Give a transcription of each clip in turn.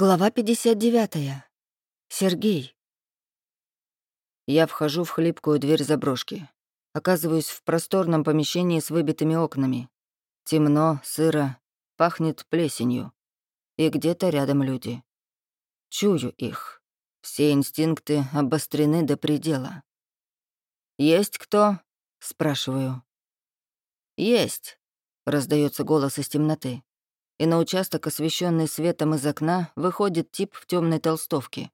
Глава 59. Сергей. Я вхожу в хлипкую дверь заброшки. Оказываюсь в просторном помещении с выбитыми окнами. Темно, сыро, пахнет плесенью. И где-то рядом люди. Чую их. Все инстинкты обострены до предела. «Есть кто?» — спрашиваю. «Есть», — раздается голос из темноты и на участок, освещенный светом из окна, выходит тип в темной толстовке,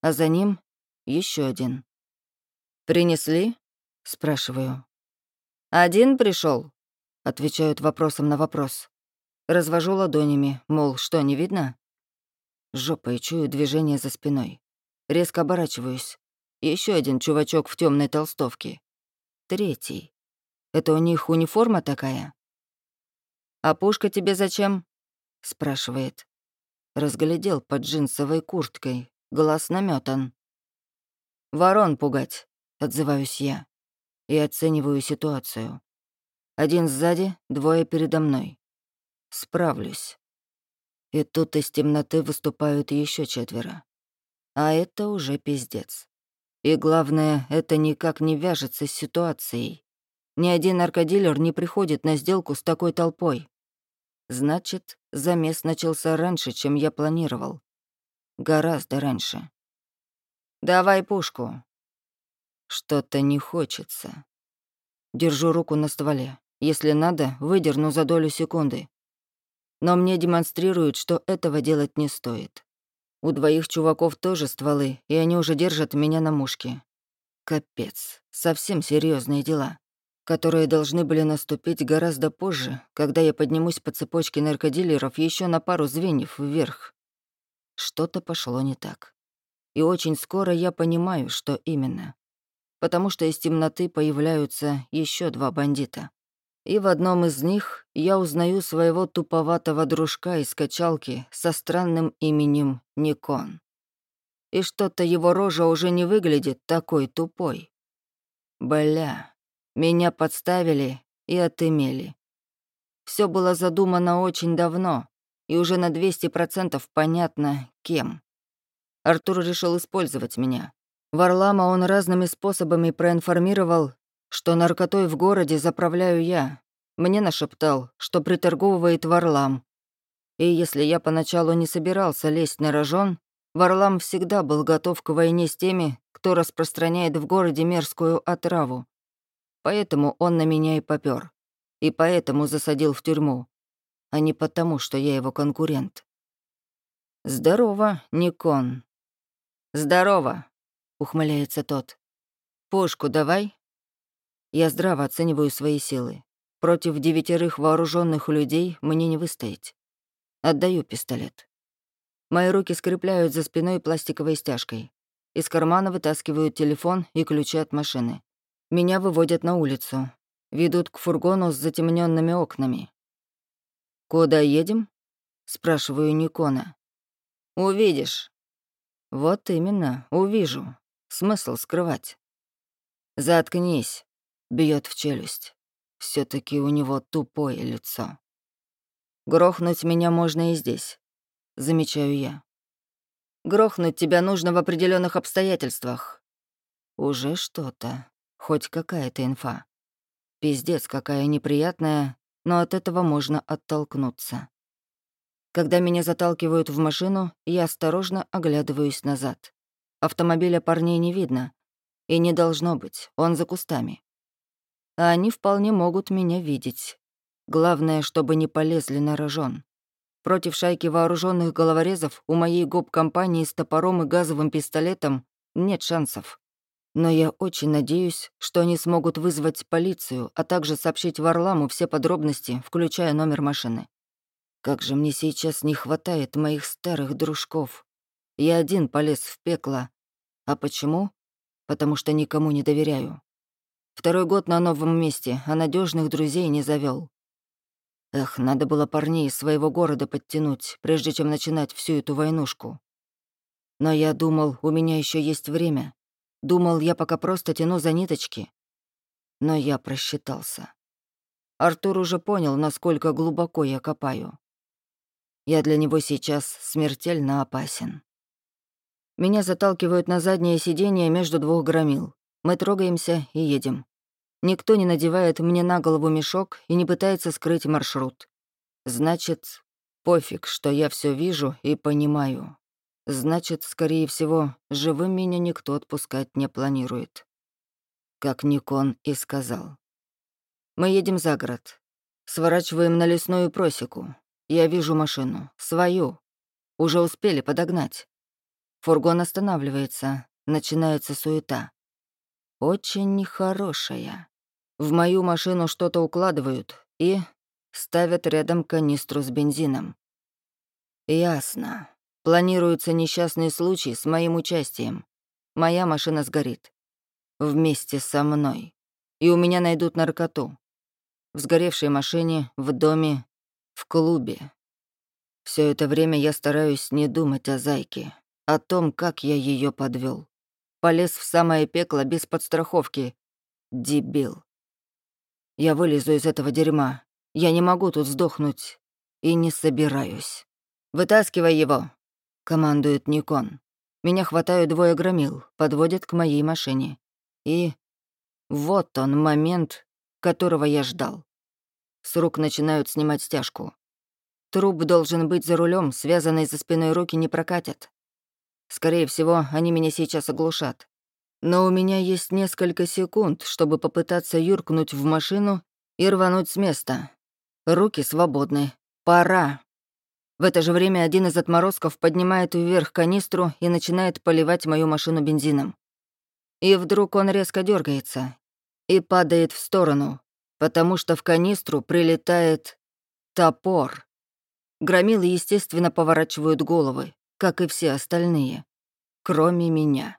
а за ним еще один. «Принесли?» — спрашиваю. «Один пришел, отвечают вопросом на вопрос. Развожу ладонями, мол, что, не видно? Жопой чую движение за спиной. Резко оборачиваюсь. Еще один чувачок в темной толстовке. Третий. Это у них униформа такая? «А пушка тебе зачем?» — спрашивает. Разглядел под джинсовой курткой, глаз наметан. «Ворон пугать», — отзываюсь я. И оцениваю ситуацию. Один сзади, двое передо мной. Справлюсь. И тут из темноты выступают еще четверо. А это уже пиздец. И главное, это никак не вяжется с ситуацией. Ни один наркодилер не приходит на сделку с такой толпой. Значит, замес начался раньше, чем я планировал. Гораздо раньше. «Давай пушку». Что-то не хочется. Держу руку на стволе. Если надо, выдерну за долю секунды. Но мне демонстрируют, что этого делать не стоит. У двоих чуваков тоже стволы, и они уже держат меня на мушке. Капец, совсем серьезные дела которые должны были наступить гораздо позже, когда я поднимусь по цепочке наркодилеров еще на пару звеньев вверх. Что-то пошло не так. И очень скоро я понимаю, что именно. Потому что из темноты появляются еще два бандита. И в одном из них я узнаю своего туповатого дружка из качалки со странным именем Никон. И что-то его рожа уже не выглядит такой тупой. Бля. Меня подставили и отымели. Все было задумано очень давно, и уже на 200% понятно, кем. Артур решил использовать меня. Варлама он разными способами проинформировал, что наркотой в городе заправляю я. Мне нашептал, что приторговывает Варлам. И если я поначалу не собирался лезть на рожон, Варлам всегда был готов к войне с теми, кто распространяет в городе мерзкую отраву. Поэтому он на меня и попёр. И поэтому засадил в тюрьму, а не потому, что я его конкурент. «Здорово, Никон». «Здорово», — ухмыляется тот. «Пушку давай». Я здраво оцениваю свои силы. Против девятерых вооруженных людей мне не выстоять. Отдаю пистолет. Мои руки скрепляют за спиной пластиковой стяжкой. Из кармана вытаскивают телефон и ключи от машины. Меня выводят на улицу. Ведут к фургону с затемненными окнами. «Куда едем?» — спрашиваю Никона. «Увидишь». «Вот именно, увижу. Смысл скрывать». «Заткнись», — бьет в челюсть. все таки у него тупое лицо. «Грохнуть меня можно и здесь», — замечаю я. «Грохнуть тебя нужно в определенных обстоятельствах». «Уже что-то», Хоть какая-то инфа. Пиздец, какая неприятная, но от этого можно оттолкнуться. Когда меня заталкивают в машину, я осторожно оглядываюсь назад. Автомобиля парней не видно. И не должно быть, он за кустами. А они вполне могут меня видеть. Главное, чтобы не полезли на рожон. Против шайки вооруженных головорезов у моей гоп-компании с топором и газовым пистолетом нет шансов. Но я очень надеюсь, что они смогут вызвать полицию, а также сообщить Варламу все подробности, включая номер машины. Как же мне сейчас не хватает моих старых дружков. Я один полез в пекло. А почему? Потому что никому не доверяю. Второй год на новом месте, а надежных друзей не завел. Эх, надо было парней из своего города подтянуть, прежде чем начинать всю эту войнушку. Но я думал, у меня еще есть время. Думал, я пока просто тяну за ниточки. Но я просчитался. Артур уже понял, насколько глубоко я копаю. Я для него сейчас смертельно опасен. Меня заталкивают на заднее сиденье между двух громил. Мы трогаемся и едем. Никто не надевает мне на голову мешок и не пытается скрыть маршрут. Значит, пофиг, что я все вижу и понимаю. Значит, скорее всего, живым меня никто отпускать не планирует. Как Никон и сказал. Мы едем за город. Сворачиваем на лесную просеку. Я вижу машину. Свою. Уже успели подогнать. Фургон останавливается. Начинается суета. Очень нехорошая. В мою машину что-то укладывают и ставят рядом канистру с бензином. Ясно. Планируется несчастный случай с моим участием. Моя машина сгорит. Вместе со мной. И у меня найдут наркоту. В сгоревшей машине, в доме, в клубе. Все это время я стараюсь не думать о зайке, о том, как я ее подвел. Полез в самое пекло без подстраховки. Дебил. Я вылезу из этого дерьма. Я не могу тут сдохнуть. И не собираюсь. «Вытаскивай его!» — командует Никон. Меня хватают двое громил, подводят к моей машине. И вот он момент, которого я ждал. С рук начинают снимать стяжку. Труп должен быть за рулем, связанные за спиной руки не прокатят. Скорее всего, они меня сейчас оглушат. Но у меня есть несколько секунд, чтобы попытаться юркнуть в машину и рвануть с места. Руки свободны. Пора. В это же время один из отморозков поднимает вверх канистру и начинает поливать мою машину бензином. И вдруг он резко дергается и падает в сторону, потому что в канистру прилетает топор. Громилы, естественно, поворачивают головы, как и все остальные, кроме меня.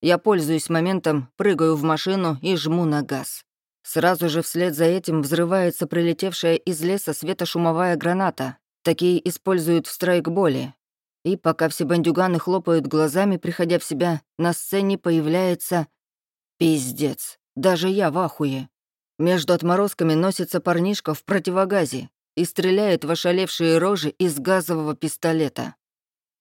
Я пользуюсь моментом, прыгаю в машину и жму на газ. Сразу же вслед за этим взрывается прилетевшая из леса светошумовая граната, Такие используют в страйкболе. И пока все бандюганы хлопают глазами, приходя в себя, на сцене появляется... Пиздец. Даже я в ахуе. Между отморозками носится парнишка в противогазе и стреляет в ошалевшие рожи из газового пистолета.